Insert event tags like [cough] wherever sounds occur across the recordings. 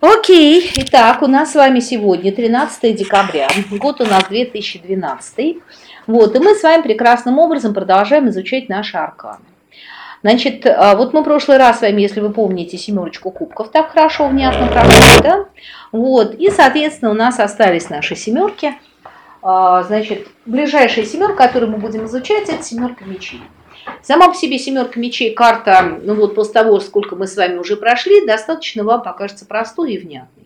Окей, итак, у нас с вами сегодня 13 декабря, год у нас 2012. Вот, и мы с вами прекрасным образом продолжаем изучать наши арканы. Значит, а, вот мы в прошлый раз с вами, если вы помните, семерочку кубков так хорошо, внятно прошли, да? Вот, и, соответственно, у нас остались наши семерки. А, значит, ближайшая семерка, которую мы будем изучать, это семерка мечей. Сама по себе семерка мечей, карта, ну вот после того, сколько мы с вами уже прошли, достаточно вам покажется простой и внятной.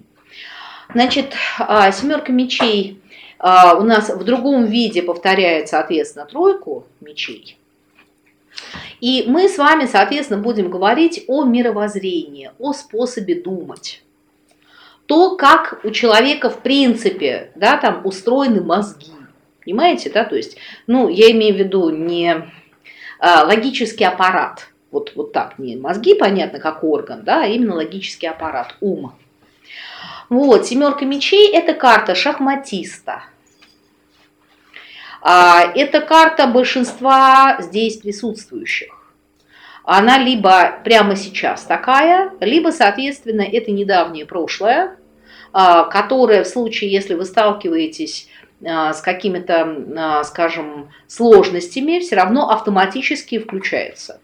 Значит, а, семерка мечей у нас в другом виде повторяет, соответственно, тройку мечей. И мы с вами, соответственно, будем говорить о мировоззрении, о способе думать. То, как у человека в принципе, да, там устроены мозги. Понимаете, да, то есть, ну, я имею в виду не а, логический аппарат, вот, вот так, не мозги, понятно, как орган, да, а именно логический аппарат, ум. Вот, семерка мечей – это карта шахматиста – а, это карта большинства здесь присутствующих. Она либо прямо сейчас такая, либо, соответственно, это недавнее прошлое, а, которое в случае, если вы сталкиваетесь с какими-то, скажем, сложностями, все равно автоматически включается.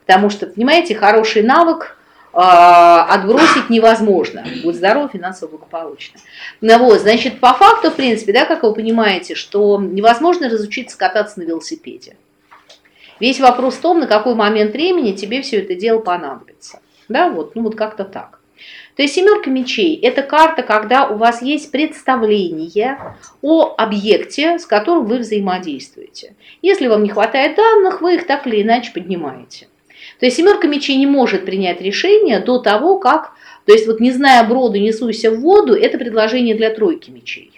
Потому что, понимаете, хороший навык а, отбросить невозможно. Будь здоров, финансово благополучно. Ну, вот, значит, по факту, в принципе, да, как вы понимаете, что невозможно разучиться кататься на велосипеде. Весь вопрос в том, на какой момент времени тебе все это дело понадобится. Да, вот, ну вот как-то так. То есть семерка мечей – это карта, когда у вас есть представление о объекте, с которым вы взаимодействуете. Если вам не хватает данных, вы их так или иначе поднимаете. То есть семерка мечей не может принять решение до того, как, то есть вот не зная броду, несуйся в воду, это предложение для тройки мечей.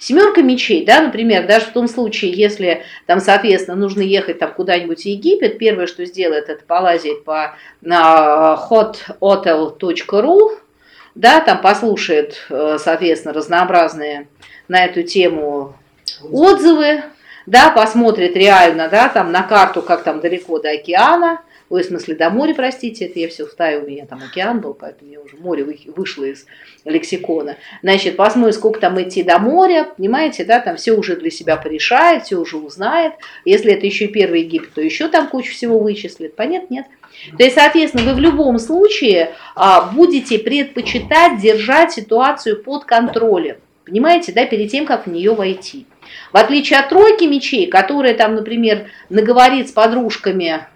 Семерка мечей, да, например, даже в том случае, если там, соответственно, нужно ехать там куда-нибудь в Египет, первое, что сделает, это полазить по hothotel.ru, да, там послушает, э, соответственно, разнообразные на эту тему отзывы, да, посмотрит реально, да, там на карту, как там далеко до океана, ой, в смысле, до моря, простите, это я все вставила, у меня там океан был, поэтому я уже море вышло из лексикона. Значит, посмотрим, сколько там идти до моря, понимаете, да, там все уже для себя порешает, все уже узнает. Если это еще первый Египет, то еще там кучу всего вычислит. Понятно? Нет. То есть, соответственно, вы в любом случае а, будете предпочитать держать ситуацию под контролем. Понимаете, да, перед тем, как в нее войти. В отличие от тройки мечей, которая там, например, наговорит с подружками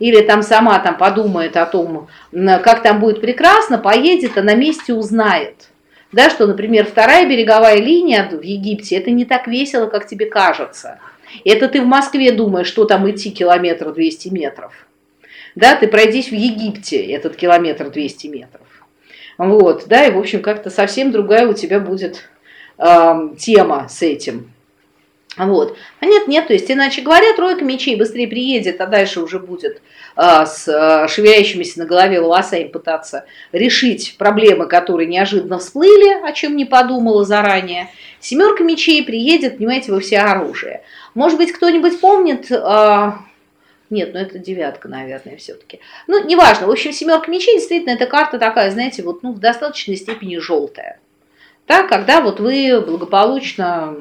или там сама там подумает о том, как там будет прекрасно, поедет, а на месте узнает. Да, что, например, вторая береговая линия в Египте, это не так весело, как тебе кажется. Это ты в Москве думаешь, что там идти километр 200 метров. Да, ты пройдись в Египте этот километр 200 метров. Вот, да, и, в общем, как-то совсем другая у тебя будет э, тема с этим. Вот. А нет, нет, то есть, иначе говоря, тройка мечей быстрее приедет, а дальше уже будет а, с а, шевеляющимися на голове волосами пытаться решить проблемы, которые неожиданно всплыли, о чем не подумала заранее. Семерка мечей приедет, понимаете, во все оружие. Может быть, кто-нибудь помнит... А, нет, ну это девятка, наверное, все-таки. Ну, неважно. В общем, семерка мечей действительно это карта такая, знаете, вот ну, в достаточной степени желтая. Да, когда вот вы благополучно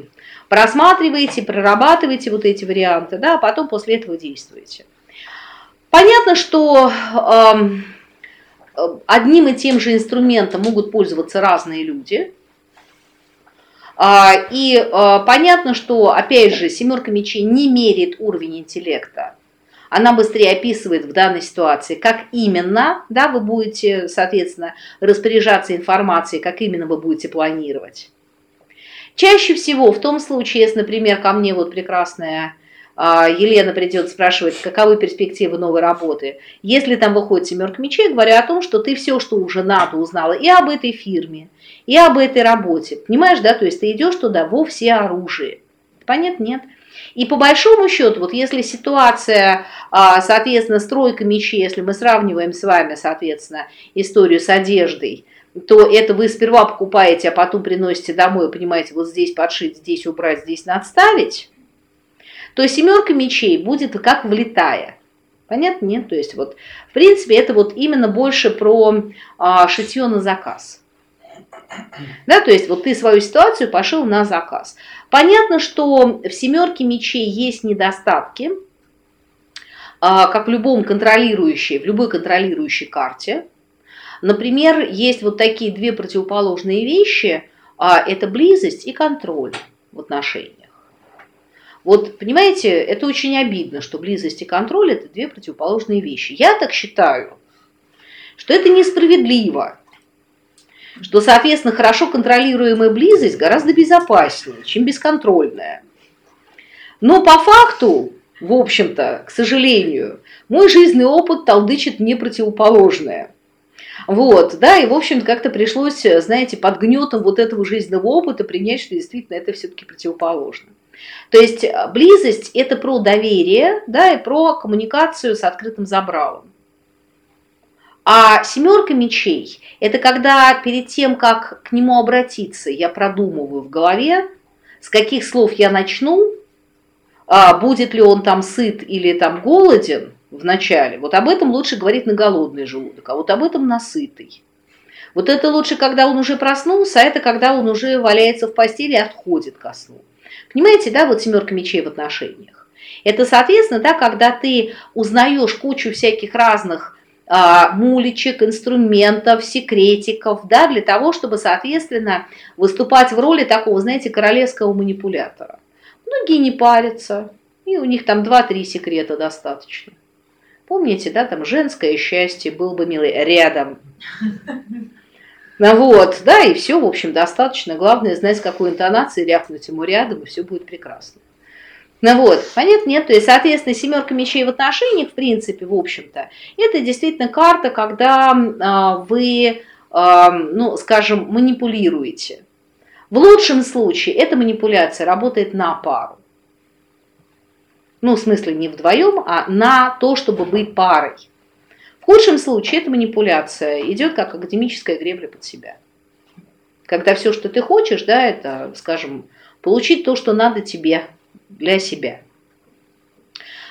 просматриваете, прорабатываете вот эти варианты, да, а потом после этого действуете. Понятно, что э, одним и тем же инструментом могут пользоваться разные люди. Э, и э, понятно, что, опять же, семерка мечей не меряет уровень интеллекта. Она быстрее описывает в данной ситуации, как именно да, вы будете, соответственно, распоряжаться информацией, как именно вы будете планировать. Чаще всего в том случае, если, например, ко мне вот прекрасная а, Елена придет спрашивать, каковы перспективы новой работы. Если там выходит семерка мечей, говоря о том, что ты все, что уже надо, узнала и об этой фирме, и об этой работе. Понимаешь, да? То есть ты идешь туда во все оружие. Понятно? Нет. И по большому счету, вот если ситуация, а, соответственно, стройка мечей, если мы сравниваем с вами, соответственно, историю с одеждой, то это вы сперва покупаете, а потом приносите домой, понимаете, вот здесь подшить, здесь убрать, здесь надставить, то семерка мечей будет как влетая. Понятно? Нет? То есть вот, в принципе, это вот именно больше про а, шитье на заказ. Да, то есть вот ты свою ситуацию пошил на заказ. Понятно, что в семерке мечей есть недостатки, а, как в любом контролирующей, в любой контролирующей карте. Например, есть вот такие две противоположные вещи, а, это близость и контроль в отношениях. Вот, понимаете, это очень обидно, что близость и контроль – это две противоположные вещи. Я так считаю, что это несправедливо, что, соответственно, хорошо контролируемая близость гораздо безопаснее, чем бесконтрольная. Но по факту, в общем-то, к сожалению, мой жизненный опыт толдычит мне противоположное. Вот, да, и, в общем как-то пришлось, знаете, под гнетом вот этого жизненного опыта принять, что действительно это все-таки противоположно. То есть близость – это про доверие, да, и про коммуникацию с открытым забралом. А семерка мечей – это когда перед тем, как к нему обратиться, я продумываю в голове, с каких слов я начну, а будет ли он там сыт или там голоден в начале. Вот об этом лучше говорить на голодный желудок, а вот об этом на сытый. Вот это лучше, когда он уже проснулся, а это когда он уже валяется в постели и отходит ко сну. Понимаете, да, вот семерка мечей в отношениях. Это, соответственно, да, когда ты узнаешь кучу всяких разных а, мулечек, инструментов, секретиков, да, для того, чтобы, соответственно, выступать в роли такого, знаете, королевского манипулятора. Многие не парятся, и у них там 2-3 секрета достаточно. Помните, да, там женское счастье был бы милый рядом. Ну вот, да, и все, в общем, достаточно. Главное знать, с какой интонацией рявкнуть ему рядом, и все будет прекрасно. Ну вот, понятно, нет, то есть, соответственно, семерка мечей в отношениях, в принципе, в общем-то, это действительно карта, когда а, вы, а, ну, скажем, манипулируете. В лучшем случае эта манипуляция работает на пару. Ну, в смысле, не вдвоем, а на то, чтобы быть парой. В худшем случае эта манипуляция идет как академическая гребля под себя. Когда все, что ты хочешь, да, это, скажем, получить то, что надо тебе для себя.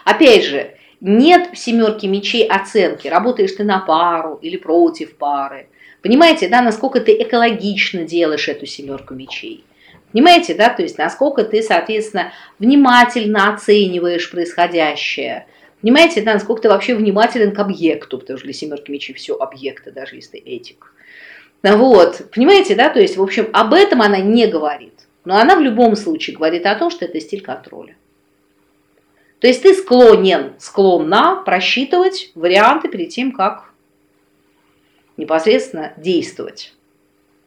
Опять же, нет в семерке мечей оценки, работаешь ты на пару или против пары. Понимаете, да, насколько ты экологично делаешь эту семерку мечей. Понимаете, да, то есть насколько ты, соответственно, внимательно оцениваешь происходящее. Понимаете, да, насколько ты вообще внимателен к объекту, потому что для семерки мечей все объекты, даже если ты этик. Вот, понимаете, да, то есть, в общем, об этом она не говорит. Но она в любом случае говорит о том, что это стиль контроля. То есть ты склонен, склонна просчитывать варианты перед тем, как непосредственно действовать.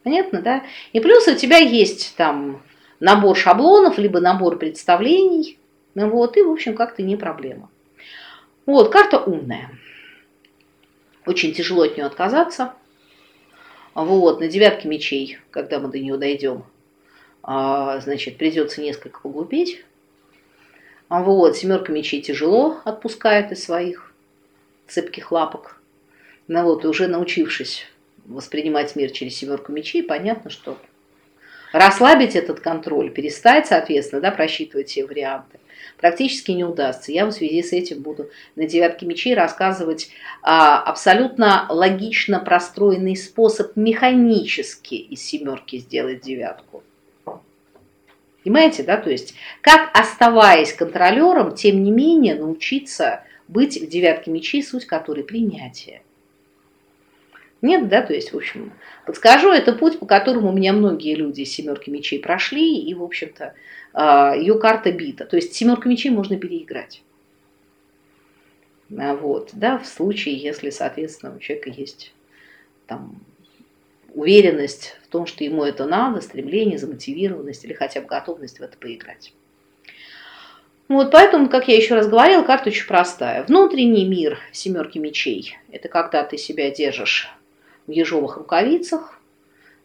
Понятно, да? И плюс у тебя есть там набор шаблонов, либо набор представлений. Ну вот, и, в общем, как-то не проблема. Вот, карта умная. Очень тяжело от нее отказаться. Вот, на девятке мечей, когда мы до нее дойдем, а, значит, придется несколько поглупеть. А вот, семерка мечей тяжело отпускает из своих цепких лапок. Ну вот, уже научившись воспринимать мир через семерку мечей, понятно, что расслабить этот контроль, перестать, соответственно, да, просчитывать все варианты, практически не удастся. Я в связи с этим буду на девятке мечей рассказывать а, абсолютно логично простроенный способ механически из семерки сделать девятку. Понимаете, да? То есть, как оставаясь контролером, тем не менее научиться быть в девятке мечей, суть которой принятие. Нет, да, то есть, в общем, подскажу, это путь, по которому у меня многие люди из семерки мечей прошли, и, в общем-то, а, ее карта бита. То есть семерка мечей можно переиграть. А, вот, да, в случае, если, соответственно, у человека есть там уверенность в том, что ему это надо, стремление, замотивированность или хотя бы готовность в это поиграть. Вот поэтому, как я еще раз говорила, карта очень простая. Внутренний мир семерки мечей – это когда ты себя держишь в ежовых рукавицах,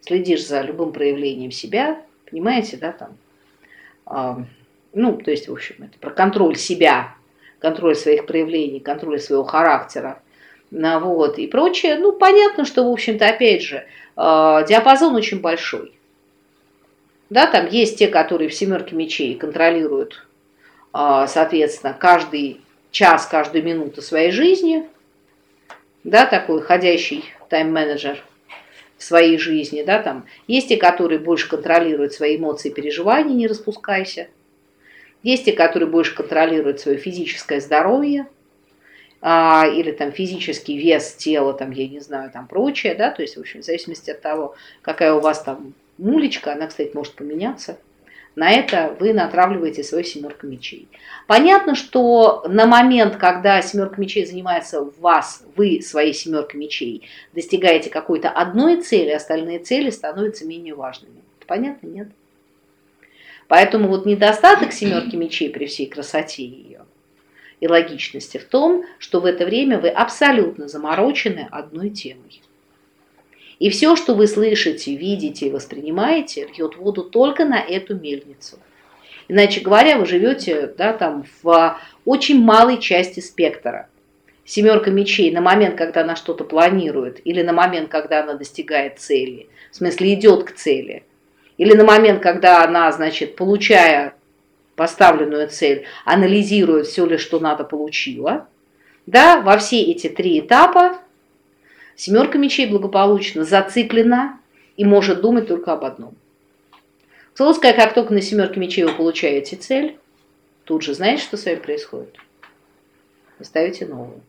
следишь за любым проявлением себя, понимаете, да, там, э, ну, то есть, в общем, это про контроль себя, контроль своих проявлений, контроль своего характера, ну, вот, и прочее. Ну, понятно, что, в общем-то, опять же, э, диапазон очень большой. Да, там есть те, которые в семерке мечей контролируют, э, соответственно, каждый час, каждую минуту своей жизни, да, такой ходящий тайм-менеджер. в своей жизни, да, там. Есть те, которые больше контролируют свои эмоции и переживания, не распускайся. Есть те, которые больше контролируют свое физическое здоровье, а, или там физический вес тела, там, я не знаю, там прочее, да, то есть, в общем, в зависимости от того, какая у вас там мулечка, она, кстати, может поменяться, на это вы натравливаете свою семерку мечей. Понятно, что на момент, когда семерка мечей занимается в вас, вы своей семеркой мечей достигаете какой-то одной цели, остальные цели становятся менее важными. Понятно, нет? Поэтому вот недостаток семерки мечей при всей красоте ее и логичности в том, что в это время вы абсолютно заморочены одной темой. И все, что вы слышите, видите и воспринимаете, льет воду только на эту мельницу. Иначе говоря, вы живете да, там, в очень малой части спектра. Семерка мечей на момент, когда она что-то планирует, или на момент, когда она достигает цели, в смысле идет к цели, или на момент, когда она, значит, получая поставленную цель, анализирует все ли, что надо, получила. Да, во все эти три этапа семерка мечей благополучно зациклена и может думать только об одном. Солнцкая, как только на семерке мечей вы получаете цель, тут же знаете, что с вами происходит? Вы ставите новую.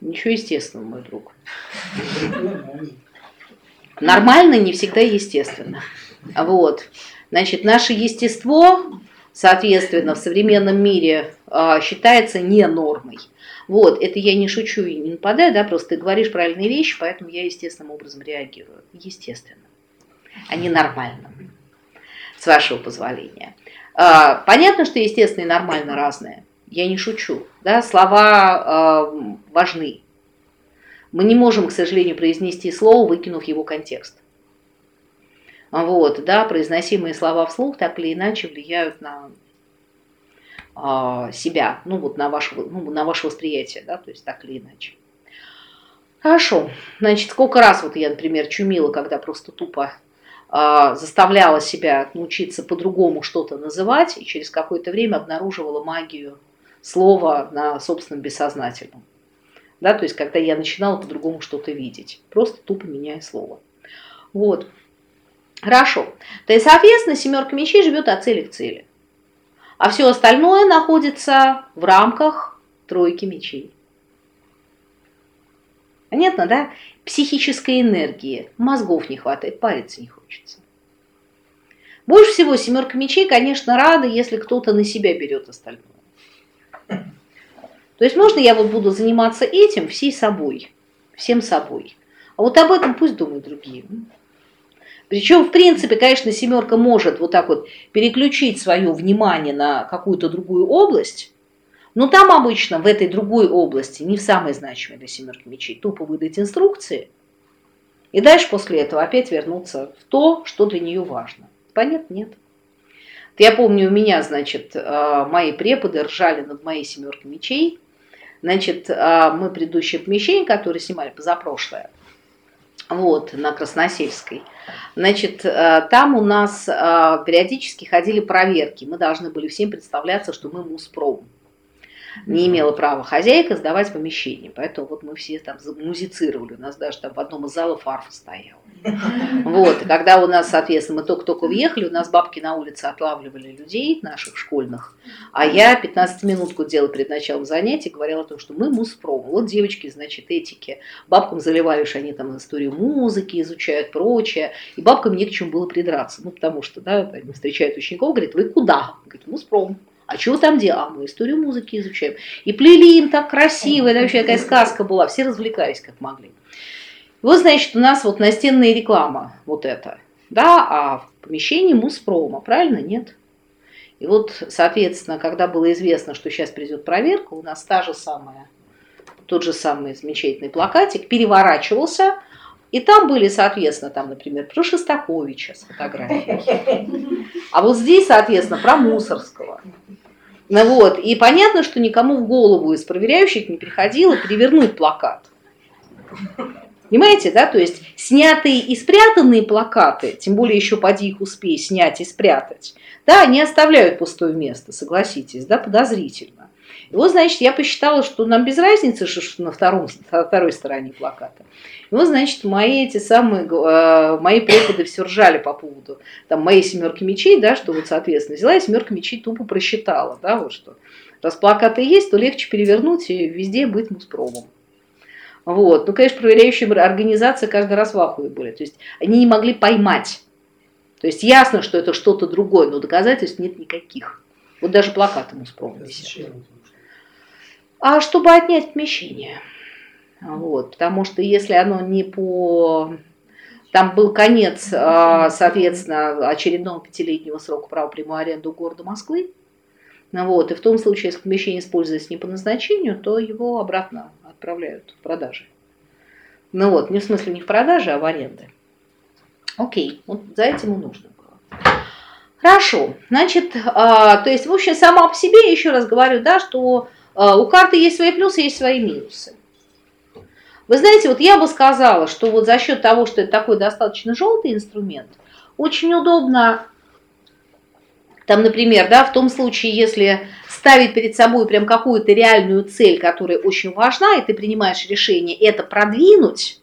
Ничего естественного, мой друг. [laughs] Нормально не всегда естественно. Вот. Значит, наше естество, соответственно, в современном мире а, считается не нормой. Вот, это я не шучу и не нападаю, да, просто ты говоришь правильные вещи, поэтому я естественным образом реагирую. Естественно. А не нормально. С вашего позволения. А, понятно, что естественно и нормально разное. Я не шучу. Да, слова а, важны. Мы не можем, к сожалению, произнести слово, выкинув его контекст. Вот, да, произносимые слова вслух так или иначе влияют на себя, ну вот на ваше, ну, на ваше восприятие, да, то есть так или иначе. Хорошо, значит, сколько раз вот я, например, чумила, когда просто тупо э, заставляла себя научиться по-другому что-то называть, и через какое-то время обнаруживала магию слова на собственном бессознательном. Да, то есть, когда я начинала по-другому что-то видеть, просто тупо меняя слово. Вот. Хорошо. То есть, соответственно, семерка мечей живет от цели к цели. А все остальное находится в рамках тройки мечей. Понятно, да? Психической энергии, мозгов не хватает, париться не хочется. Больше всего семерка мечей, конечно, рада, если кто-то на себя берет остальное. То есть можно я вот буду заниматься этим всей собой, всем собой. А вот об этом пусть думают другие. Причем, в принципе, конечно, семерка может вот так вот переключить свое внимание на какую-то другую область, но там обычно в этой другой области, не в самой значимой для семерки мечей, тупо выдать инструкции, и дальше после этого опять вернуться в то, что для нее важно. Понятно? Нет. Я помню, у меня, значит, э, мои преподы ржали над моей семеркой мечей. Значит, э, мы предыдущее помещение, которое снимали позапрошлое, вот, на Красносельской. Значит, э, там у нас э, периодически ходили проверки. Мы должны были всем представляться, что мы Муспром не имела права хозяйка сдавать помещение. Поэтому вот мы все там музицировали. У нас даже там в одном из залов арфа стояла. Вот, и когда у нас, соответственно, мы только-только въехали, у нас бабки на улице отлавливали людей наших школьных, а я 15 минутку делала перед началом занятий, говорила о том, что мы муспром. Вот девочки, значит, этики. Бабкам заливали, что они там историю музыки изучают, прочее. И бабкам не к чему было придраться. Ну, потому что, да, они встречают учеников, говорят, вы куда? Говорит, муспром. А чего там делать? А мы историю музыки изучаем. И плели им так красиво, это вообще такая сказка была, все развлекались как могли. Вот, значит, у нас вот настенная реклама, вот это, да, а в помещении Муспрома, правильно? Нет. И вот, соответственно, когда было известно, что сейчас придет проверка, у нас та же самая, тот же самый замечательный плакатик переворачивался, и там были, соответственно, там, например, про Шостаковича с фотографией. А вот здесь, соответственно, про Мусорского. Ну вот, и понятно, что никому в голову из проверяющих не приходило перевернуть плакат. Понимаете, да? То есть снятые и спрятанные плакаты, тем более еще поди их успей снять и спрятать, да, они оставляют пустое место, согласитесь, да, подозрительно. И вот, значит, я посчитала, что нам без разницы, что на, втором, второй стороне плаката. И вот, значит, мои эти самые, э, мои преподы все ржали по поводу там, моей семерки мечей, да, что вот, соответственно, взяла и семерка мечей тупо просчитала, да, вот что. Раз плакаты есть, то легче перевернуть и везде быть муспромом. Вот. Ну, конечно, проверяющие организации каждый раз в ахуе были. То есть они не могли поймать. То есть ясно, что это что-то другое, но доказательств нет никаких. Вот даже плакаты Муспрома висят. А чтобы отнять помещение. Вот. Потому что если оно не по... Там был конец, а, соответственно, очередного пятилетнего срока права прямой аренды города Москвы. Вот. И в том случае, если помещение используется не по назначению, то его обратно отправляют в продажи. Ну вот, не в смысле не в продаже, а в аренды. Окей, вот за этим и нужно было. Хорошо, значит, а, то есть, в общем, сама по себе, еще раз говорю, да, что у карты есть свои плюсы, есть свои минусы. Вы знаете, вот я бы сказала, что вот за счет того, что это такой достаточно желтый инструмент, очень удобно, там, например, да, в том случае, если ставить перед собой прям какую-то реальную цель, которая очень важна, и ты принимаешь решение это продвинуть,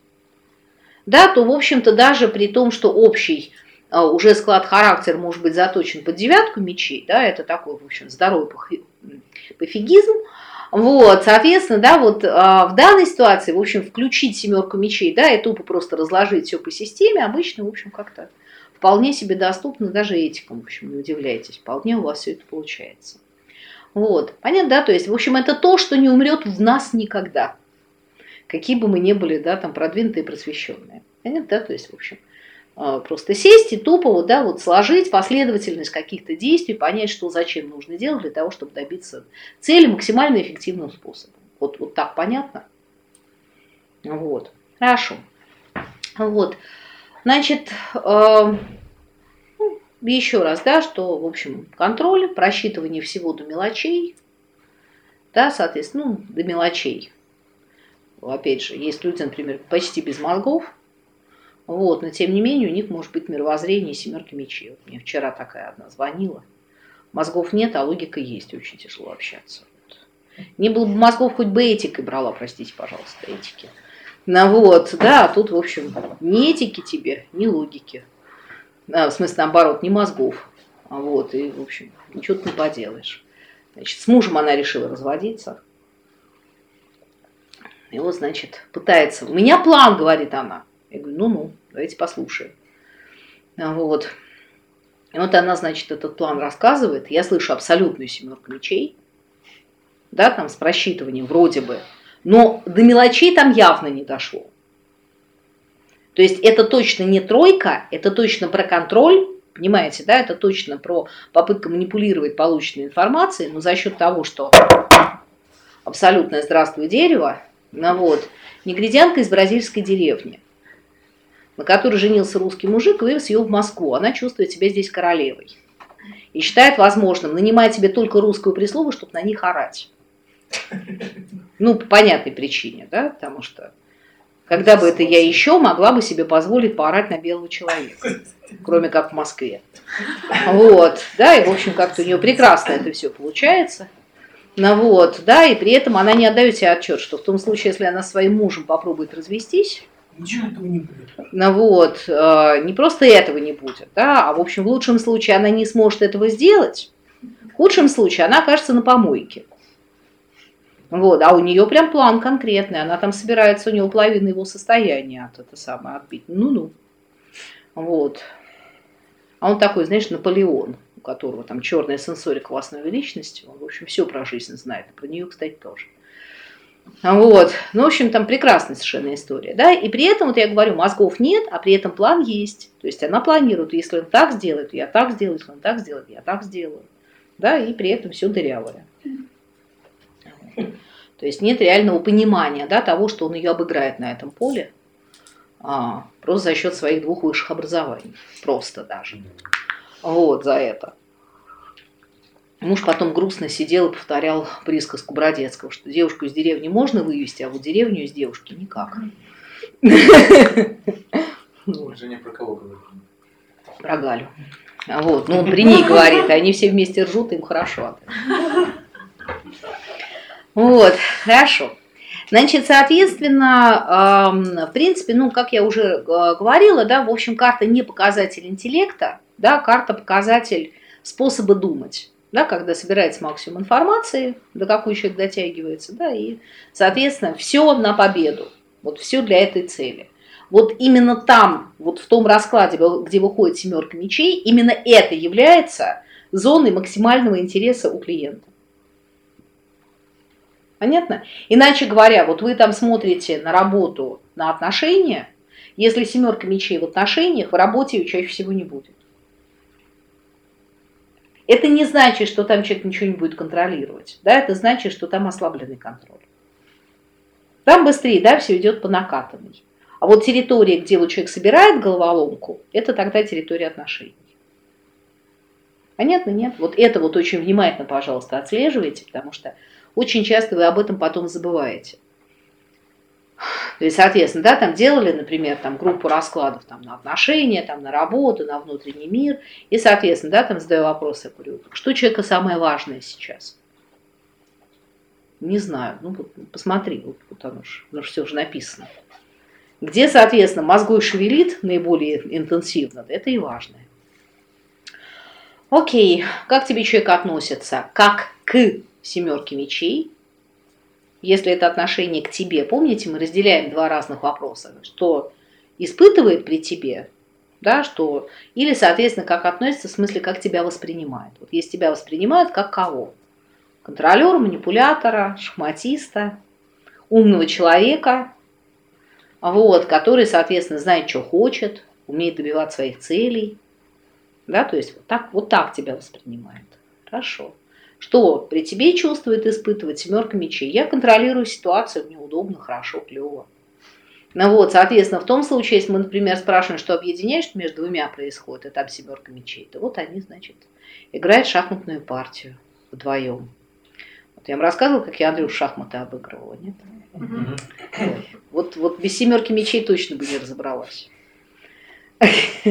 да, то, в общем-то, даже при том, что общий а, уже склад характера может быть заточен под девятку мечей, да, это такой, в общем, здоровый пофигизм, вот, соответственно, да, вот а, в данной ситуации, в общем, включить семерку мечей, да, и тупо просто разложить все по системе, обычно, в общем, как-то вполне себе доступно даже этикам, в общем, не удивляйтесь, вполне у вас все это получается. Вот, понятно, да, то есть, в общем, это то, что не умрет в нас никогда, какие бы мы ни были, да, там, продвинутые, просвещенные. Понятно, да, то есть, в общем, просто сесть и тупо вот, да, вот сложить последовательность каких-то действий, понять, что зачем нужно делать для того, чтобы добиться цели максимально эффективным способом. Вот, вот так понятно? Вот, хорошо. Вот, значит, э, еще раз, да, что, в общем, контроль, просчитывание всего до мелочей, да, соответственно, ну, до мелочей. Опять же, есть люди, например, почти без мозгов, вот, но тем не менее у них может быть мировоззрение семерки мечей. Вот мне вчера такая одна звонила. Мозгов нет, а логика есть, очень тяжело общаться. Вот. Не было бы мозгов, хоть бы этикой брала, простите, пожалуйста, этики. Ну вот, да, а тут, в общем, ни этики тебе, ни логики в смысле наоборот, не мозгов. А вот, и, в общем, ничего ты не поделаешь. Значит, с мужем она решила разводиться. И вот, значит, пытается. У меня план, говорит она. Я говорю, ну-ну, давайте послушаем. А вот. И вот она, значит, этот план рассказывает. Я слышу абсолютную семерку мечей. Да, там с просчитыванием вроде бы. Но до мелочей там явно не дошло. То есть это точно не тройка, это точно про контроль, понимаете, да, это точно про попытку манипулировать полученной информацией, но за счет того, что абсолютное здравствуй дерево, ну вот, негритянка из бразильской деревни, на которой женился русский мужик, вывез ее в Москву. Она чувствует себя здесь королевой. И считает возможным нанимать себе только русскую прислугу, чтобы на них орать. Ну, по понятной причине, да, потому что когда бы это я еще могла бы себе позволить поорать на белого человека, кроме как в Москве. Вот, да, и в общем как-то у нее прекрасно это все получается. Ну вот, да, и при этом она не отдает себе отчет, что в том случае, если она своим мужем попробует развестись, Ничего этого не будет. Ну вот, э, не просто этого не будет, да, а в общем в лучшем случае она не сможет этого сделать, в худшем случае она окажется на помойке. Вот, а у нее прям план конкретный, она там собирается, у него половина его состояния от это самое отбить. Ну-ну. Вот. А он такой, знаешь, Наполеон, у которого там черная сенсорика в основе личности. Он, в общем, все про жизнь знает. Про нее, кстати, тоже. Вот. Ну, в общем, там прекрасная совершенно история. Да? И при этом, вот я говорю, мозгов нет, а при этом план есть. То есть она планирует, если он так сделает, я так сделаю, если он так сделает, я так сделаю. Да, и при этом все дырявое. То есть нет реального понимания да, того, что он ее обыграет на этом поле, а, просто за счет своих двух высших образований. Просто даже. Вот за это. Муж потом грустно сидел и повторял присказку Бродецкого, что девушку из деревни можно вывести, а вот деревню из девушки никак. Уже не про кого говорит. Про Галю. Вот, ну он при ней говорит, а они все вместе ржут, им хорошо. Вот, хорошо. Значит, соответственно, в принципе, ну, как я уже э, говорила, да, в общем, карта не показатель интеллекта, да, карта показатель способа думать, да, когда собирается максимум информации, до какой человек дотягивается, да, и, соответственно, все на победу, вот все для этой цели. Вот именно там, вот в том раскладе, где выходит семерка мечей, именно это является зоной максимального интереса у клиента. Понятно? Иначе говоря, вот вы там смотрите на работу, на отношения, если семерка мечей в отношениях, в работе ее чаще всего не будет. Это не значит, что там человек ничего не будет контролировать. Да? Это значит, что там ослабленный контроль. Там быстрее да, все идет по накатанной. А вот территория, где вот человек собирает головоломку, это тогда территория отношений. Понятно, нет? Вот это вот очень внимательно, пожалуйста, отслеживайте, потому что очень часто вы об этом потом забываете. То есть, соответственно, да, там делали, например, там группу раскладов там, на отношения, там, на работу, на внутренний мир. И, соответственно, да, там задаю вопросы, говорю, что человека самое важное сейчас? Не знаю, ну вот посмотри, вот, вот оно же, оно же все уже написано. Где, соответственно, мозгой шевелит наиболее интенсивно, это и важное. Окей, как тебе человек относится? Как к семерки мечей, если это отношение к тебе, помните, мы разделяем два разных вопроса, что испытывает при тебе, да, что, или, соответственно, как относится, в смысле, как тебя воспринимает. Вот если тебя воспринимают, как кого? Контролера, манипулятора, шахматиста, умного человека, вот, который, соответственно, знает, что хочет, умеет добиваться своих целей, да, то есть вот так, вот так тебя воспринимает. Хорошо. Что при тебе чувствует, испытывает семерка мечей? Я контролирую ситуацию, мне удобно, хорошо, клево. Ну вот, соответственно, в том случае, если мы, например, спрашиваем, что объединяет, что между двумя происходит, и там семерка мечей, то вот они, значит, играют шахматную партию вдвоем. Вот я вам рассказывала, как я Андрю шахматы обыгрывала, нет? Угу. Вот, вот без семерки мечей точно бы не разобралась. [laughs]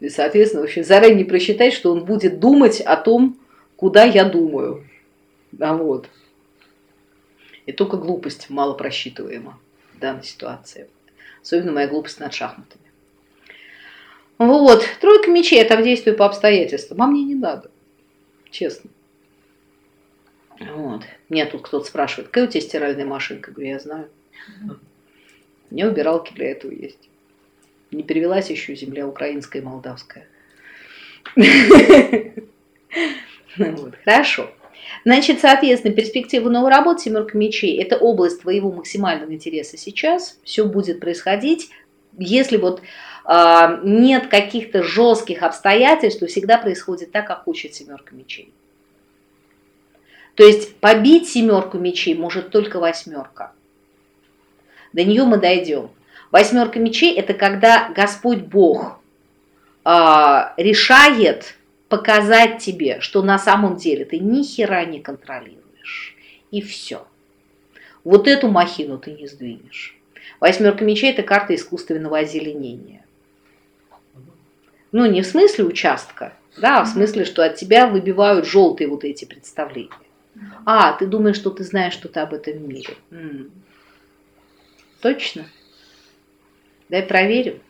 И, соответственно, вообще заранее просчитать, что он будет думать о том, куда я думаю. А вот. И только глупость мало просчитываема в данной ситуации. Особенно моя глупость над шахматами. Вот, тройка мечей, я там действую по обстоятельствам, а мне не надо, честно. Вот. Меня тут кто-то спрашивает, какая у тебя стиральная машинка? Говорю, я знаю. У меня убиралки для этого есть. Не перевелась еще земля украинская и молдавская. [laughs] [laughs] Вот, хорошо. Значит, соответственно, перспектива новой работы семерка мечей – это область твоего максимального интереса сейчас. Все будет происходить. Если вот э, нет каких-то жестких обстоятельств, то всегда происходит так, как хочет семерка мечей. То есть побить семерку мечей может только восьмерка. До нее мы дойдем. Восьмерка мечей – это когда Господь Бог э, решает показать тебе, что на самом деле ты ни хера не контролируешь. И все. Вот эту махину ты не сдвинешь. Восьмерка мечей – это карта искусственного озеленения. Ну, не в смысле участка, да, а в смысле, что от тебя выбивают желтые вот эти представления. А, ты думаешь, что ты знаешь что-то об этом мире. М-м. Точно? Дай проверим.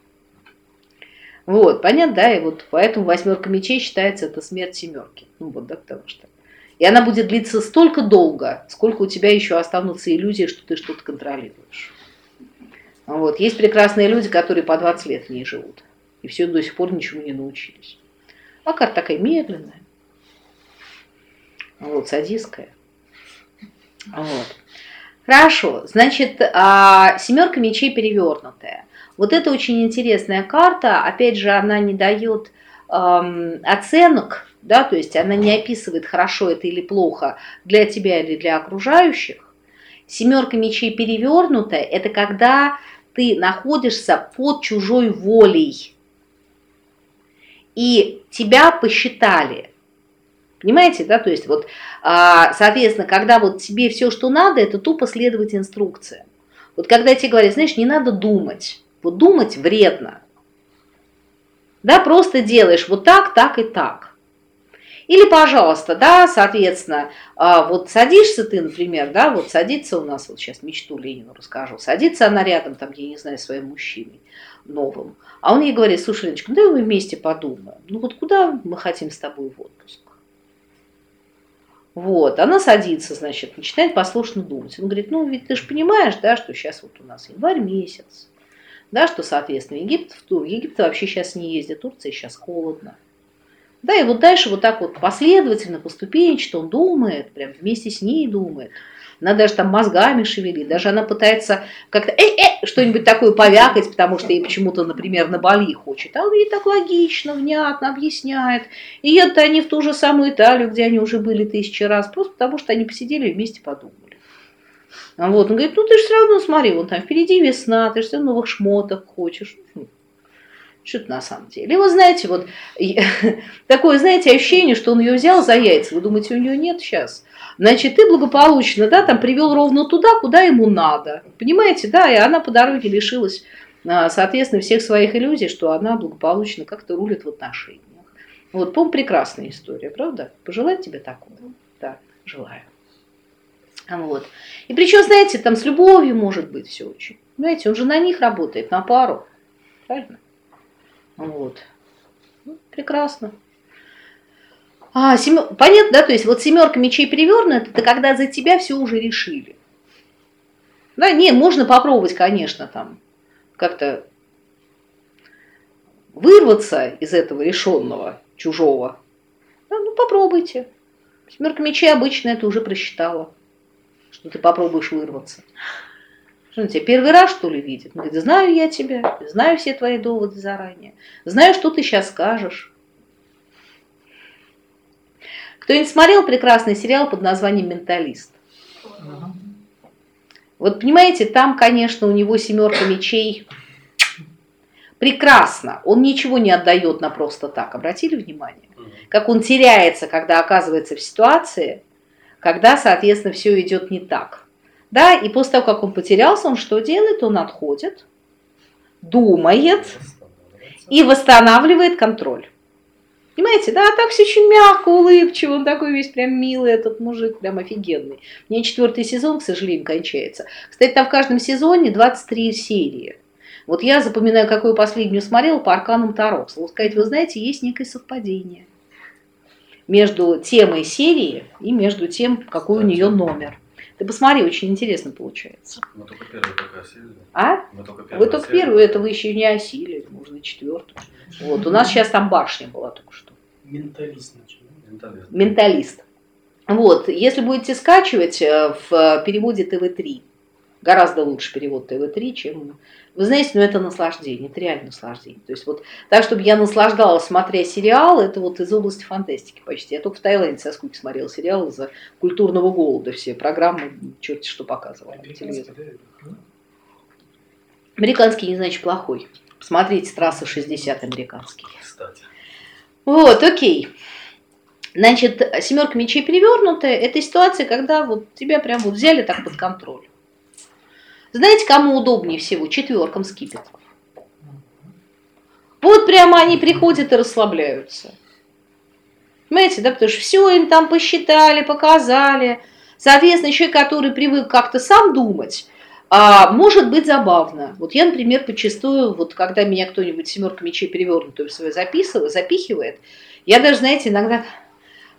Вот, понятно, да, и вот поэтому восьмерка мечей считается это смерть семерки. Ну вот, да, потому что. И она будет длиться столько долго, сколько у тебя еще останутся иллюзии, что ты что-то контролируешь. Вот. Есть прекрасные люди, которые по 20 лет в ней живут. И все до сих пор ничему не научились. А карта такая медленная. Вот, садистская. Вот. Хорошо, значит, а, семерка мечей перевернутая. Вот это очень интересная карта. Опять же, она не дает эм, оценок, да, то есть она не описывает, хорошо это или плохо для тебя или для окружающих. Семерка мечей перевернутая – это когда ты находишься под чужой волей. И тебя посчитали. Понимаете, да? То есть вот, а, соответственно, когда вот тебе все, что надо, это тупо следовать инструкциям. Вот когда тебе говорят, знаешь, не надо думать, вот думать вредно. Да, просто делаешь вот так, так и так. Или, пожалуйста, да, соответственно, а, вот садишься ты, например, да, вот садится у нас, вот сейчас мечту Ленину расскажу, садится она рядом, там, я не знаю, своим мужчиной новым, а он ей говорит, слушай, Леночка, ну давай мы вместе подумаем, ну вот куда мы хотим с тобой в отпуск? Вот, она садится, значит, начинает послушно думать. Он говорит, ну ведь ты же понимаешь, да, что сейчас вот у нас январь месяц, да, что, соответственно, Египет, в Египет вообще сейчас не ездит, Турция сейчас холодно. Да, и вот дальше вот так вот последовательно, поступенчато он думает, прям вместе с ней думает. Она даже там мозгами шевелит, даже она пытается как-то э -э, что-нибудь такое повякать, потому что ей почему-то, например, на Бали хочет. А он ей так логично, внятно объясняет. И едут они в ту же самую Италию, где они уже были тысячи раз, просто потому что они посидели вместе подумали. Вот, он говорит, ну ты же все равно смотри, вон там впереди весна, ты же все новых шмотах хочешь. Что это на самом деле? И вы знаете, вот [laughs] такое, знаете, ощущение, что он ее взял за яйца. Вы думаете, у нее нет сейчас? Значит, ты благополучно, да, там привел ровно туда, куда ему надо. Понимаете, да, и она по дороге лишилась, а, соответственно, всех своих иллюзий, что она благополучно как-то рулит в отношениях. Вот, по прекрасная история, правда? Пожелать тебе такого? Да, желаю. Вот. И причем, знаете, там с любовью может быть все очень. Понимаете, он же на них работает, на пару. Правильно? Вот. Ну, прекрасно. А, семер... Понятно, да? То есть вот семерка мечей перевернута, это когда за тебя все уже решили. Да, не, можно попробовать, конечно, там как-то вырваться из этого решенного, чужого. Да, ну попробуйте. Семерка мечей обычно это уже просчитала, что ты попробуешь вырваться. Что он тебя первый раз, что ли, видит? Он говорит, знаю я тебя, знаю все твои доводы заранее, знаю, что ты сейчас скажешь. Кто-нибудь смотрел прекрасный сериал под названием «Менталист»? Вот понимаете, там, конечно, у него семерка мечей прекрасно. Он ничего не отдает на просто так. Обратили внимание? Как он теряется, когда оказывается в ситуации, когда, соответственно, все идет не так. Да, и после того, как он потерялся, он что делает? Он отходит, думает и восстанавливает контроль. Понимаете, да, так все очень мягко, улыбчиво, он такой весь прям милый, этот мужик, прям офигенный. У меня четвертый сезон, к сожалению, кончается. Кстати, там в каждом сезоне 23 серии. Вот я запоминаю, какую последнюю смотрела по арканам Таро. Слово сказать, вы знаете, есть некое совпадение между темой серии и между тем, какой у нее номер. Ты посмотри, очень интересно получается. Мы только первую только осилили. А? Мы только первую вы только осилили. первую, это вы еще не осилили, можно четвертую. Вот, у нас сейчас там башня была только что. Менталист, значит. Менталист. Менталист. Вот, если будете скачивать э, в переводе ТВ-3, гораздо лучше перевод ТВ-3, чем... Вы знаете, ну это наслаждение, это реально наслаждение. То есть вот так, чтобы я наслаждалась, смотря сериал, это вот из области фантастики почти. Я только в Таиланде со скуки смотрела сериал из-за культурного голода, все программы, черти что показывали по телевизору. Американский не значит плохой. Посмотрите «Трасса 60» американский. Кстати. Вот, окей. Значит, семерка мечей перевернутая, это ситуация, когда вот тебя прям вот взяли так под контроль. Знаете, кому удобнее всего? Четверкам скипетров. Вот прямо они приходят и расслабляются. Понимаете, да, потому что все им там посчитали, показали. Соответственно, человек, который привык как-то сам думать, а, может быть забавно. Вот я, например, почастую, вот когда меня кто-нибудь семерка мечей перевернутую в свою записывает, запихивает, я даже, знаете, иногда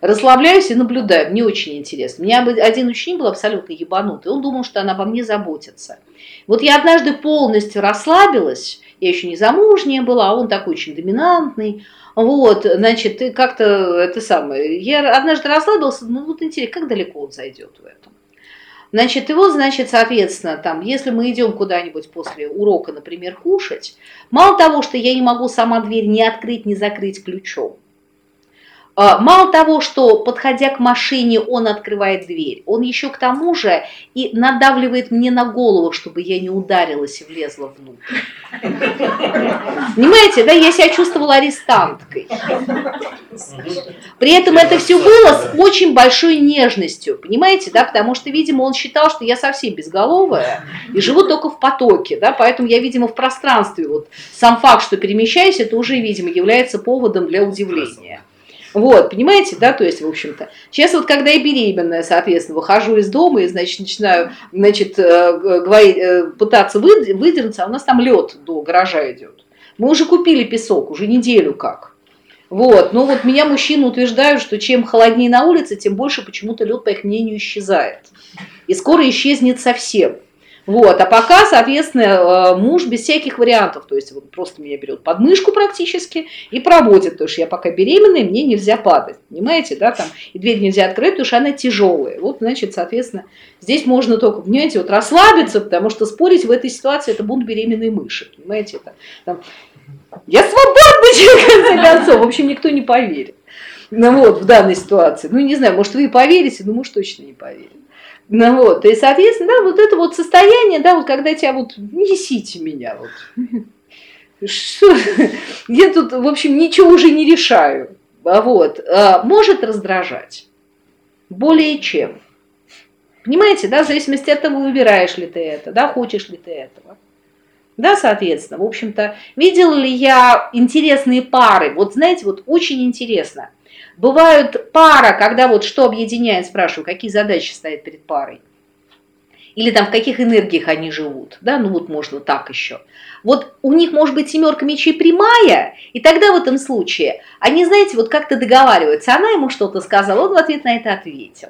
расслабляюсь и наблюдаю. Мне очень интересно. У меня один ученик был абсолютно ебанутый. Он думал, что она обо мне заботится. Вот я однажды полностью расслабилась, я еще не замужняя была, а он такой очень доминантный. Вот, значит, как-то это самое. Я однажды расслабился, ну вот интересно, как далеко он зайдет в этом. Значит, его, значит, соответственно, там, если мы идем куда-нибудь после урока, например, кушать, мало того, что я не могу сама дверь не открыть, не закрыть ключом, Мало того, что, подходя к машине, он открывает дверь, он еще к тому же и надавливает мне на голову, чтобы я не ударилась и влезла внутрь. Понимаете, да, я себя чувствовала арестанткой. При этом это все было с очень большой нежностью, понимаете, да, потому что, видимо, он считал, что я совсем безголовая и живу только в потоке, да, поэтому я, видимо, в пространстве, вот сам факт, что перемещаюсь, это уже, видимо, является поводом для удивления. Вот, понимаете, да, то есть, в общем-то, сейчас вот, когда я беременная, соответственно, выхожу из дома и, значит, начинаю, значит, э, э, пытаться выдернуться, а у нас там лед до гаража идет. Мы уже купили песок, уже неделю как. Вот, но вот меня мужчины утверждают, что чем холоднее на улице, тем больше почему-то лед, по их мнению, исчезает. И скоро исчезнет совсем. Вот, а пока, соответственно, э, муж без всяких вариантов, то есть вот просто меня берет под мышку практически и проводит, потому что я пока беременная, мне нельзя падать, понимаете, да, там, и дверь нельзя открыть, потому что она тяжелая. Вот, значит, соответственно, здесь можно только, понимаете, вот расслабиться, потому что спорить в этой ситуации это будут беременные мыши, понимаете, это, там, я человек, в конце концов, в общем, никто не поверит. Ну вот, в данной ситуации. Ну, не знаю, может, вы и поверите, но муж точно не поверит. Ну вот, и, соответственно, да, вот это вот состояние, да, вот когда тебя вот, несите меня, вот. Что? Я тут, в общем, ничего уже не решаю. А вот, а, может раздражать. Более чем. Понимаете, да, в зависимости от того, выбираешь ли ты это, да, хочешь ли ты этого. Да, соответственно, в общем-то, видела ли я интересные пары? Вот знаете, вот очень интересно. Бывают пара, когда вот что объединяет, спрашиваю, какие задачи стоят перед парой. Или там в каких энергиях они живут, да, ну вот можно так еще. Вот у них может быть семерка мечей прямая, и тогда в этом случае они, знаете, вот как-то договариваются. Она ему что-то сказала, он в ответ на это ответил.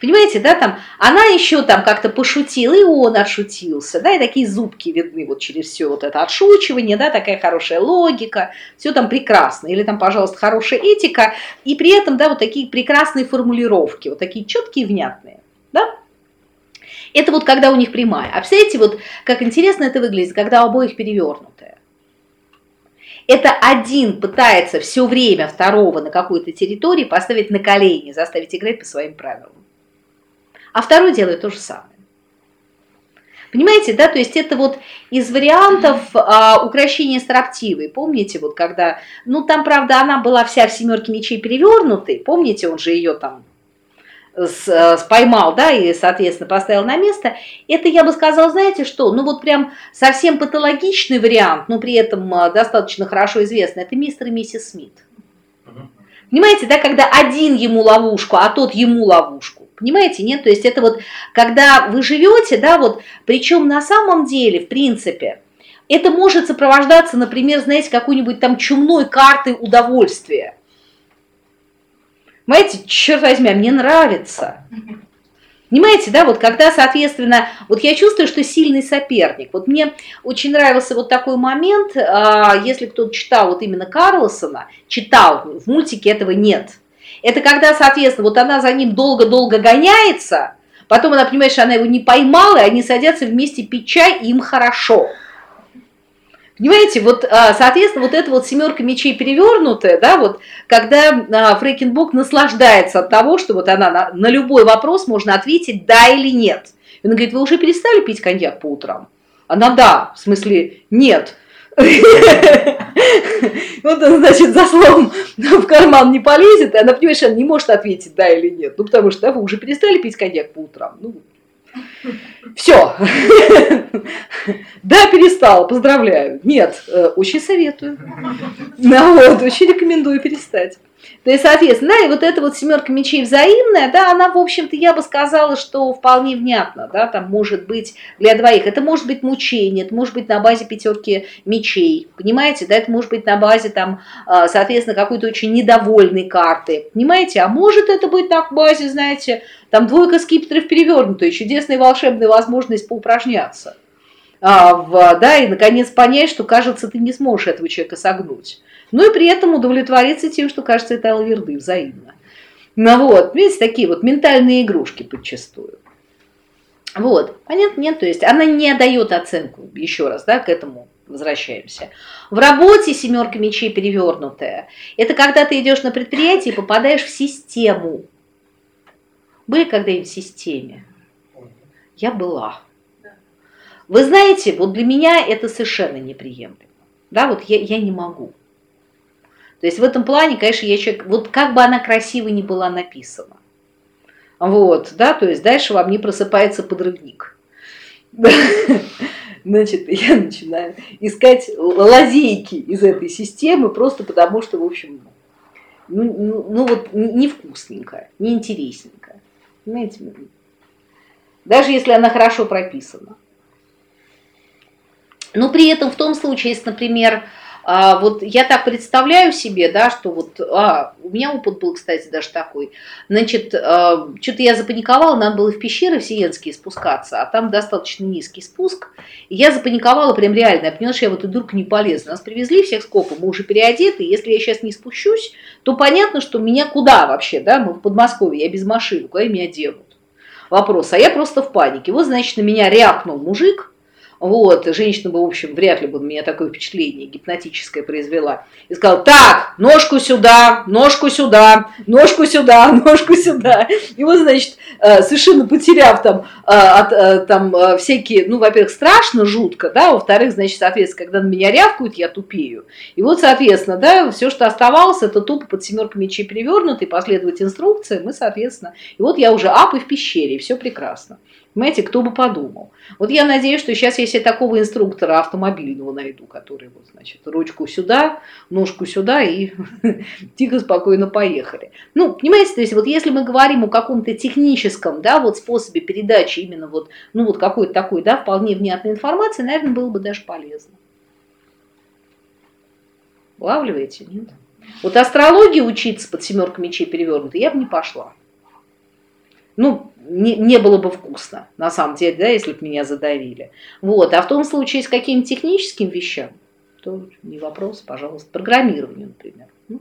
Понимаете, да, там, она еще там как-то пошутила, и он отшутился, да, и такие зубки видны вот через все вот это отшучивание, да, такая хорошая логика, все там прекрасно, или там, пожалуйста, хорошая этика, и при этом, да, вот такие прекрасные формулировки, вот такие четкие и внятные, да. Это вот когда у них прямая. А представляете, вот как интересно это выглядит, когда у обоих перевернутая. Это один пытается все время второго на какой-то территории поставить на колени, заставить играть по своим правилам а второй делает то же самое. Понимаете, да, то есть это вот из вариантов а, украшения строптивой. Помните, вот когда, ну там, правда, она была вся в семерке мечей перевернутой, помните, он же ее там с, с, поймал, да, и, соответственно, поставил на место. Это, я бы сказала, знаете что, ну вот прям совсем патологичный вариант, но при этом а, достаточно хорошо известный, это мистер и миссис Смит. Понимаете, да, когда один ему ловушку, а тот ему ловушку. Понимаете, нет? То есть это вот, когда вы живете, да, вот, причем на самом деле, в принципе, это может сопровождаться, например, знаете, какой-нибудь там чумной картой удовольствия. Понимаете, черт возьми, а мне нравится. Понимаете, да, вот когда, соответственно, вот я чувствую, что сильный соперник. Вот мне очень нравился вот такой момент, а, если кто-то читал вот именно Карлсона, читал, в мультике этого нет – это когда, соответственно, вот она за ним долго-долго гоняется, потом она понимает, что она его не поймала, и они садятся вместе пить чай, и им хорошо. Понимаете, вот, а, соответственно, вот эта вот семерка мечей перевернутая, да, вот, когда а, Фрейкенбург наслаждается от того, что вот она на, на любой вопрос можно ответить да или нет. И он говорит, вы уже перестали пить коньяк по утрам? Она да, в смысле нет. [laughs] Вот он, значит, за словом в карман не полезет, и она, понимаешь, она не может ответить да или нет. Ну, потому что да, вы уже перестали пить коньяк по утрам. Ну, все. [laughs] Да, перестала, поздравляю. Нет, э, очень советую. [laughs] Ну, вот, очень рекомендую перестать. То есть, соответственно, да, и вот эта вот семерка мечей взаимная, да, она, в общем-то, я бы сказала, что вполне внятно, да, там может быть для двоих. Это может быть мучение, это может быть на базе пятерки мечей, понимаете, да, это может быть на базе, там, а, соответственно, какой-то очень недовольной карты, понимаете, а может это быть на базе, знаете, там двойка скипетров перевернутая, чудесная волшебная возможность поупражняться. А, в, да, и наконец понять, что, кажется, ты не сможешь этого человека согнуть. Ну и при этом удовлетвориться тем, что, кажется, это алверды взаимно. Ну вот, видите, такие вот ментальные игрушки подчастую. Вот, понятно, нет, то есть она не дает оценку, еще раз, да, к этому возвращаемся. В работе семерка мечей перевернутая. Это когда ты идешь на предприятие и попадаешь в систему. Были когда-нибудь в системе? Я была. Вы знаете, вот для меня это совершенно неприемлемо. Да, вот я, я не могу. То есть в этом плане, конечно, я человек, вот как бы она красиво не была написана. Вот, да, то есть дальше вам не просыпается подрывник. [laughs] Значит, я начинаю искать лазейки из этой системы, просто потому что, в общем, ну, ну, ну вот невкусненькая, неинтересненькая. Понимаете? Даже если она хорошо прописана. Но при этом в том случае, если, например, а, вот я так представляю себе, да, что вот, а, у меня опыт был, кстати, даже такой. Значит, а, что-то я запаниковала, надо было в пещеры в спускаться, а там достаточно низкий спуск. И я запаниковала прям реально, я поняла, что я в эту дурку не полезу. Нас привезли всех скопом, мы уже переодеты, если я сейчас не спущусь, то понятно, что меня куда вообще, да, мы в Подмосковье, я без машины, куда меня денут? Вопрос, а я просто в панике. Вот, значит, на меня рякнул мужик, вот, женщина бы, в общем, вряд ли бы на меня такое впечатление гипнотическое произвела. И сказала, так, ножку сюда, ножку сюда, ножку сюда, [laughs] ножку сюда. И вот, значит, э, совершенно потеряв там, э, от, э, там всякие, ну, во-первых, страшно, жутко, да, во-вторых, значит, соответственно, когда на меня рявкают, я тупею. И вот, соответственно, да, все, что оставалось, это тупо под семеркой мечей перевернутый, последовать инструкциям, и, соответственно, и вот я уже ап и в пещере, все прекрасно. Понимаете, кто бы подумал. Вот я надеюсь, что сейчас себе такого инструктора автомобильного найду, который вот, значит, ручку сюда, ножку сюда и [laughs] тихо, спокойно поехали. Ну, понимаете, то есть вот если мы говорим о каком-то техническом, да, вот способе передачи именно вот, ну вот какой-то такой, да, вполне внятной информации, наверное, было бы даже полезно. Улавливаете, нет? Вот астрологию учиться под семеркой мечей перевернутой я бы не пошла. Ну, не, не было бы вкусно, на самом деле, да, если бы меня задавили. Вот. А в том случае с каким-то техническим вещам, то не вопрос, пожалуйста. Программированию, например. Ну,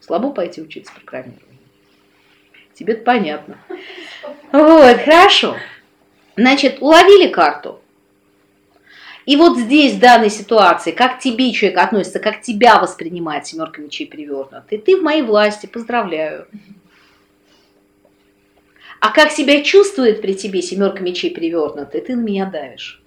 слабо пойти учиться программированию. Тебе понятно. Вот, хорошо. Значит, уловили карту. И вот здесь, в данной ситуации, как тебе человек относится, как тебя воспринимает семерка мечей перевернутый, ты в моей власти, поздравляю. А как себя чувствует при тебе семерка мечей перевернутая, ты на меня давишь.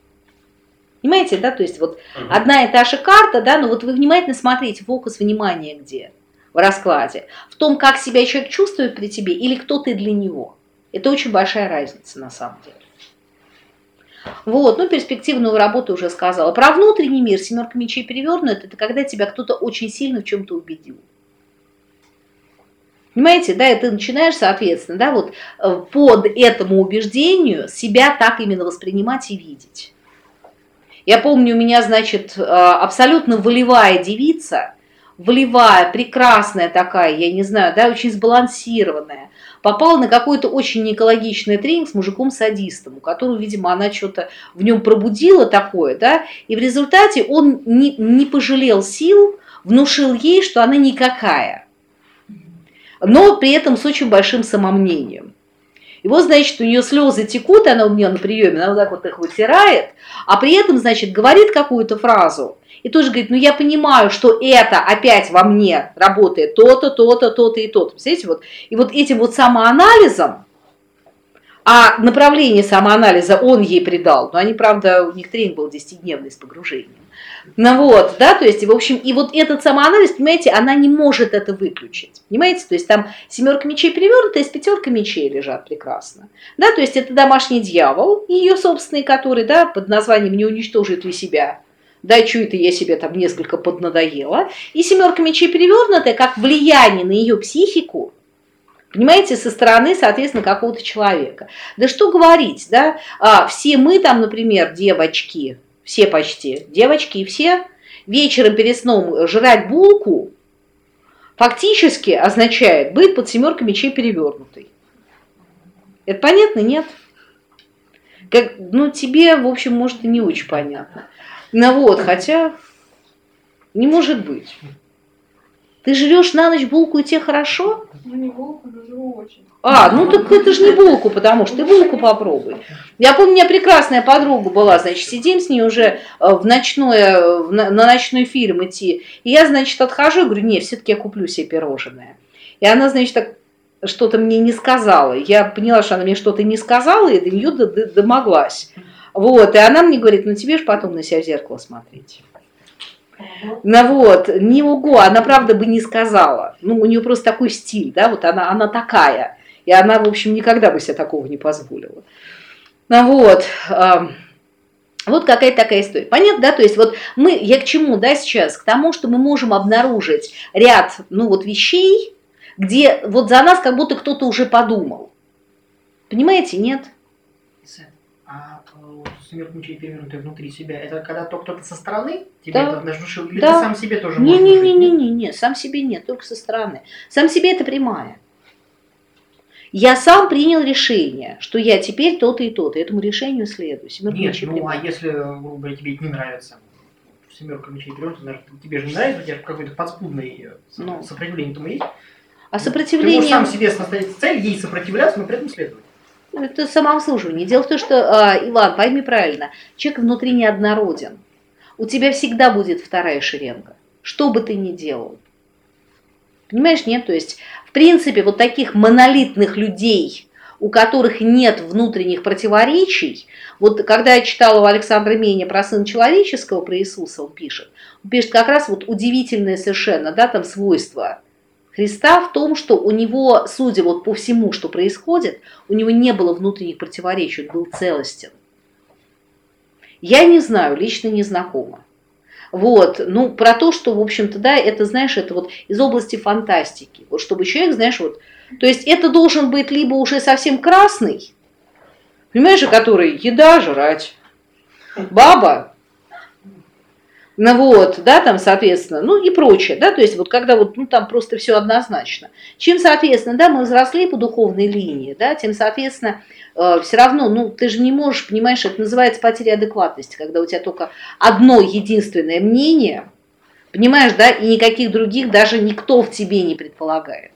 Понимаете, да, то есть вот угу. одна и та же карта, да, но вот вы внимательно смотрите, фокус внимания где в раскладе. В том, как себя человек чувствует при тебе или кто ты для него. Это очень большая разница на самом деле. Вот, ну, перспективную работу уже сказала. Про внутренний мир семерка мечей перевернут, это когда тебя кто-то очень сильно в чем-то убедил. Понимаете, да, и ты начинаешь, соответственно, да, вот э, под этому убеждению себя так именно воспринимать и видеть. Я помню, у меня, значит, э, абсолютно волевая девица, волевая, прекрасная такая, я не знаю, да, очень сбалансированная, попала на какой-то очень экологичный тренинг с мужиком-садистом, у которого, видимо, она что-то в нем пробудила такое, да, и в результате он не, не пожалел сил, внушил ей, что она никакая но при этом с очень большим самомнением. И вот, значит, у нее слезы текут, она у меня на приеме, она вот так вот их вытирает, а при этом, значит, говорит какую-то фразу, и тоже говорит, ну я понимаю, что это опять во мне работает то-то, то-то, то-то и то-то. Представляете, вот, и вот этим вот самоанализом, а направление самоанализа он ей придал, но они, правда, у них тренинг был 10-дневный с погружением. Ну вот, да, то есть, в общем, и вот этот самоанализ, понимаете, она не может это выключить, понимаете, то есть там семерка мечей перевернутая, с пятерка мечей лежат прекрасно, да, то есть это домашний дьявол, ее собственный, который, да, под названием «Не уничтожит ли себя», да, что это я себе там несколько поднадоела, и семерка мечей перевернутая, как влияние на ее психику, Понимаете, со стороны, соответственно, какого-то человека. Да что говорить, да, а, все мы там, например, девочки, все почти, девочки и все, вечером перед сном жрать булку фактически означает быть под семеркой мечей перевернутой. Это понятно, нет? Как, ну, тебе, в общем, может, и не очень понятно. Ну вот, хотя не может быть. Ты жрешь на ночь булку и тебе хорошо? Ну не булку, но жру очень. А, ну так это же не булку, потому что ты булку попробуй. Я помню, у меня прекрасная подруга была, значит, сидим с ней уже э, в ночное, на ночной фильм идти. И я, значит, отхожу и говорю, не, все-таки я куплю себе пирожное. И она, значит, так что-то мне не сказала. Я поняла, что она мне что-то не сказала, и до нее домоглась. Вот, и она мне говорит, ну тебе же потом на себя в зеркало смотреть. Ну вот, не уго, она правда бы не сказала. Ну, у нее просто такой стиль, да, вот она, она такая. И она, в общем, никогда бы себе такого не позволила. Ну вот, вот какая-то такая история. Понятно, да? То есть вот мы, я к чему, да, сейчас? К тому, что мы можем обнаружить ряд, ну вот, вещей, где вот за нас как будто кто-то уже подумал. Понимаете, нет? А семерка мечей перевернутая внутри себя, это когда то кто-то со стороны тебе Да. это внушил, или Да. ты сам себе тоже можешь внушить? Не-не-не-не-не, сам себе нет, только со стороны. Сам себе это прямая. Я сам принял решение, что я теперь то-то и то-то, этому решению следую. Семерка Нет, ну а прямая. если, грубо говоря, тебе это не нравится, семерка мечей перевернутая, наверное, тебе же не нравится, у тебя какой-то подспудный э, Ну. сопротивление этому есть? А Ты можешь сопротивление... сам себе поставить цель, ей сопротивляться, но при этом следовать. Это самообслуживание. Дело в том, что, а, Иван, пойми правильно, человек внутри неоднороден. У тебя всегда будет вторая шеренга, что бы ты ни делал. Понимаешь, нет? То есть, в принципе, вот таких монолитных людей, у которых нет внутренних противоречий, вот когда я читала у Александра Меня про Сына Человеческого, про Иисуса, он пишет, он пишет как раз вот удивительное совершенно, да, там свойство Христа в том, что у него, судя вот по всему, что происходит, у него не было внутренних противоречий, он был целостен. Я не знаю, лично не знакома. Вот, ну, про то, что, в общем-то, да, это, знаешь, это вот из области фантастики. Вот чтобы человек, знаешь, вот, то есть это должен быть либо уже совсем красный, понимаешь, который еда жрать, баба, ну вот, да, там, соответственно, ну и прочее, да, то есть вот когда вот, ну там просто все однозначно. Чем, соответственно, да, мы взрослее по духовной линии, да, тем, соответственно, все равно, ну ты же не можешь, понимаешь, это называется потеря адекватности, когда у тебя только одно единственное мнение, понимаешь, да, и никаких других даже никто в тебе не предполагает.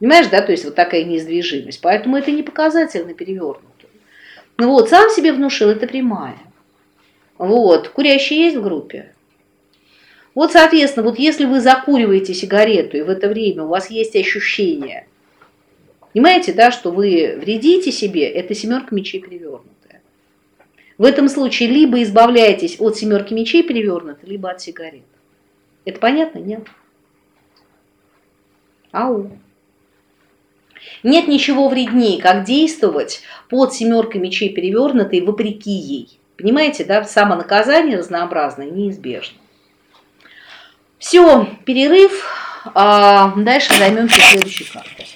Понимаешь, да, то есть вот такая неиздвижимость. Поэтому это не показатель на перевернутую. Ну вот, сам себе внушил, это прямая. Вот, курящие есть в группе? Вот, соответственно, вот если вы закуриваете сигарету, и в это время у вас есть ощущение, понимаете, да, что вы вредите себе, это семерка мечей перевернутая. В этом случае либо избавляетесь от семерки мечей перевернутой, либо от сигарет. Это понятно, нет? Ау. Нет ничего вреднее, как действовать под семеркой мечей перевернутой вопреки ей. Понимаете, да, самонаказание разнообразное неизбежно. Все, перерыв. А дальше займемся следующей картой.